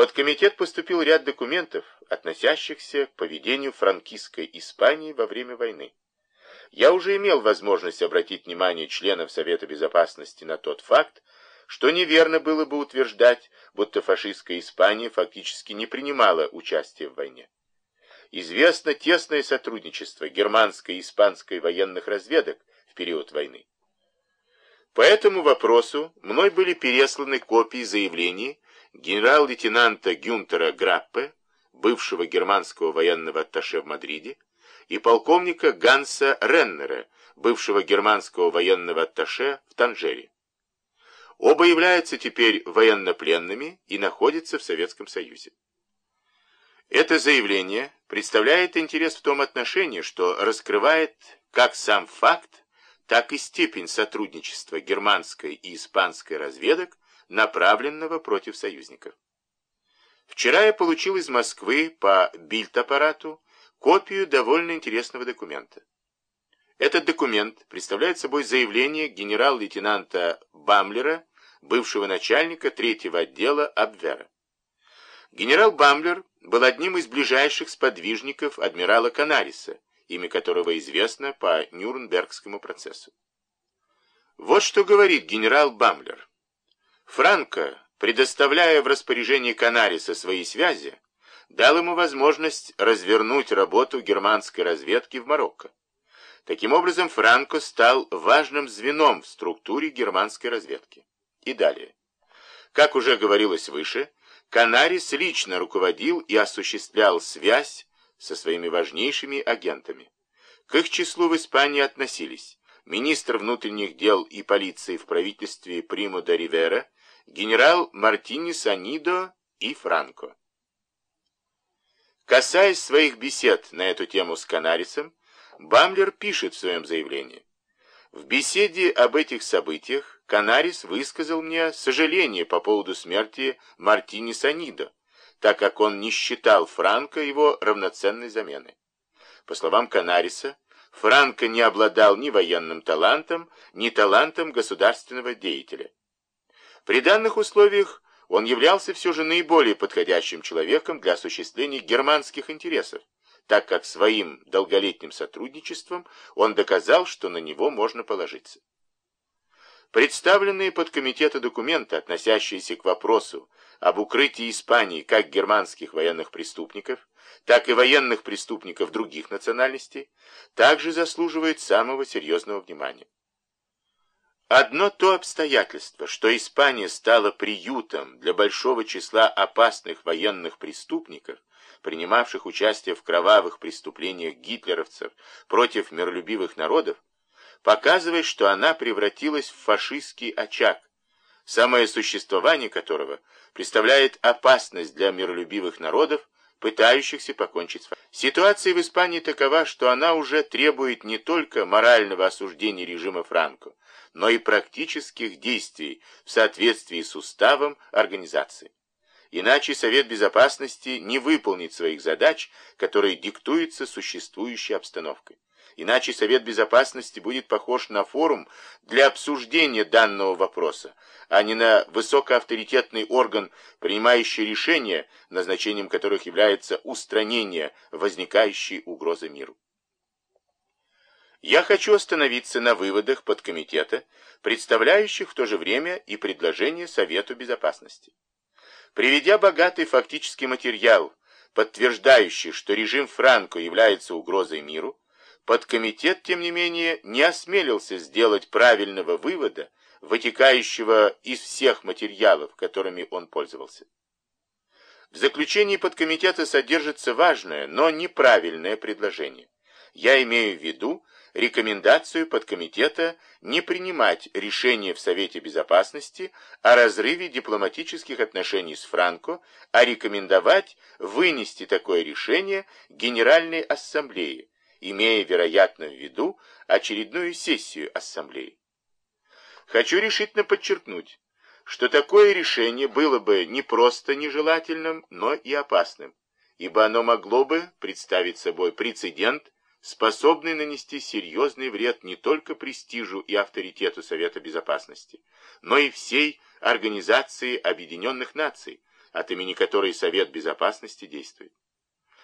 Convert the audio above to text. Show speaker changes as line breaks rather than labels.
подкомитет поступил ряд документов, относящихся к поведению франкистской Испании во время войны. Я уже имел возможность обратить внимание членов Совета Безопасности на тот факт, что неверно было бы утверждать, будто фашистская Испания фактически не принимала участия в войне. Известно тесное сотрудничество германской и испанской военных разведок в период войны. По этому вопросу мной были пересланы копии заявлений генерал-лейтенанта Гюнтера Граппе, бывшего германского военного атташе в Мадриде, и полковника Ганса Реннера, бывшего германского военного атташе в Танжере. Оба являются теперь военнопленными и находятся в Советском Союзе. Это заявление представляет интерес в том отношении, что раскрывает как сам факт, так и степень сотрудничества германской и испанской разведок, направленного против союзников. Вчера я получил из Москвы по бильд-аппарату копию довольно интересного документа. Этот документ представляет собой заявление генерал-лейтенанта Бамлера, бывшего начальника третьего отдела Абвера. Генерал Бамлер был одним из ближайших сподвижников адмирала Канариса, имя которого известно по Нюрнбергскому процессу. Вот что говорит генерал Бамлер. Франко, предоставляя в распоряжение Канариса свои связи, дал ему возможность развернуть работу германской разведки в Марокко. Таким образом, Франко стал важным звеном в структуре германской разведки. И далее. Как уже говорилось выше, Канарис лично руководил и осуществлял связь со своими важнейшими агентами. К их числу в Испании относились министр внутренних дел и полиции в правительстве Приму де Ривера, генерал Мартини Санидо и Франко. Касаясь своих бесед на эту тему с Канарисом, Бамлер пишет в своем заявлении. В беседе об этих событиях Канарис высказал мне сожаление по поводу смерти Мартини Санидо, так как он не считал Франко его равноценной заменой. По словам Канариса, Франко не обладал ни военным талантом, ни талантом государственного деятеля. При данных условиях он являлся все же наиболее подходящим человеком для осуществления германских интересов, так как своим долголетним сотрудничеством он доказал, что на него можно положиться. Представленные под комитета документы, относящиеся к вопросу об укрытии Испании как германских военных преступников, так и военных преступников других национальностей, также заслуживают самого серьезного внимания. Одно то обстоятельство, что Испания стала приютом для большого числа опасных военных преступников, принимавших участие в кровавых преступлениях гитлеровцев против миролюбивых народов, показывает, что она превратилась в фашистский очаг, самое существование которого представляет опасность для миролюбивых народов, пытающихся покончить с фашизмом. Ситуация в Испании такова, что она уже требует не только морального осуждения режима Франко, но и практических действий в соответствии с уставом организации. Иначе Совет Безопасности не выполнит своих задач, которые диктуются существующей обстановкой. Иначе Совет Безопасности будет похож на форум для обсуждения данного вопроса, а не на высокоавторитетный орган, принимающий решения, назначением которых является устранение возникающей угрозы миру. Я хочу остановиться на выводах подкомитета, представляющих в то же время и предложение Совету Безопасности. Приведя богатый фактический материал, подтверждающий, что режим Франко является угрозой миру, подкомитет, тем не менее, не осмелился сделать правильного вывода, вытекающего из всех материалов, которыми он пользовался. В заключении подкомитета содержится важное, но неправильное предложение. Я имею в виду рекомендацию подкомитета не принимать решение в Совете Безопасности о разрыве дипломатических отношений с Франко, а рекомендовать вынести такое решение Генеральной Ассамблее, имея, вероятно, в виду очередную сессию Ассамблеи. Хочу решительно подчеркнуть, что такое решение было бы не просто нежелательным, но и опасным, ибо оно могло бы представить собой прецедент, способный нанести серьезный вред не только престижу и авторитету Совета Безопасности, но и всей Организации Объединенных Наций, от имени которой Совет Безопасности действует.